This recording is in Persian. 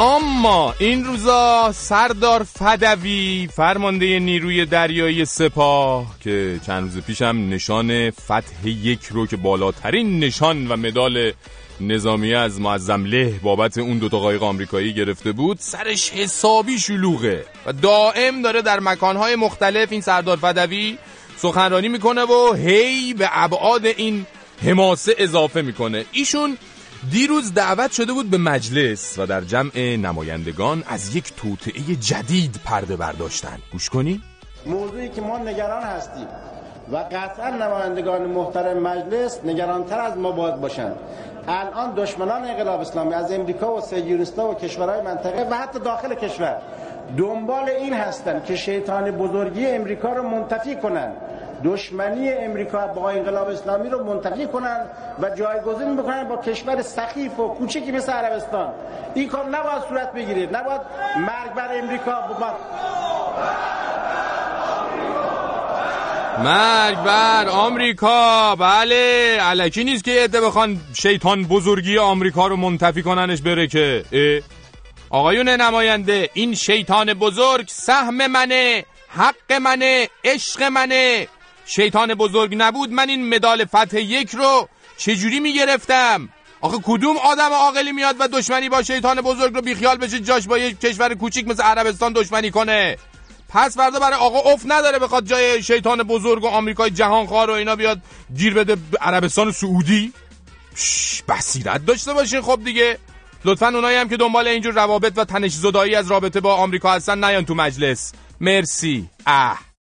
اما این روزا سردار فدوی فرمانده نیروی دریایی سپاه که چند روز پیشم نشان فتح یک رو که بالاترین نشان و مدال نظامی از معظم له بابت اون دوتا قایق آمریکایی گرفته بود سرش حسابی شلوغه و دائم داره در مکانهای مختلف این سردار فدوی سخنرانی می‌کنه و هی به ابعاد این حماسه اضافه می‌کنه. ایشون دیروز دعوت شده بود به مجلس و در جمع نمایندگان از یک توطعه جدید پرده برداشتن. گوش کنی؟ موضوعی که ما نگران هستیم و قطعا نمایندگان محترم مجلس نگرانتر از ما باید باشند. الان دشمنان انقلاب اسلامی از امریکا و سیونستا و کشورهای منطقه و حتی داخل کشور دنبال این هستند که شیطان بزرگی امریکا رو منتفی کنند. دشمنی امریکا با انقلاب اسلامی رو منتفی کنند و جایگزین بکنن با کشور سخیف و کوچکی مثل عربستان. این کار نباید صورت بگیرید. نباید مرگ بر امریکا بمد. مرگ بر آمریکا. بله علکی نیست که عده بخوان شیطان بزرگی آمریکا رو منتفی کننش بره که. آقایون نماینده این شیطان بزرگ سهم منه حق منه عشق منه. شیطان بزرگ نبود من این مدال فتح یک رو چجوری می‌گرفتم؟ آخه کدوم آدم عاقلی میاد و دشمنی با شیطان بزرگ رو بیخیال بشه جاش با یک کشور کوچیک مثل عربستان دشمنی کنه؟ پس فردا برای آقا اف نداره بخواد جای شیطان بزرگ و آمریکای جهانخوار و اینا بیاد گیر بده عربستان سعودی؟ بصیرت داشته باشین خب دیگه. لطفا اونایی هم که دنبال اینجور روابط و تنش زدایی از رابطه با آمریکا هستن نیان تو مجلس. مرسی. اه.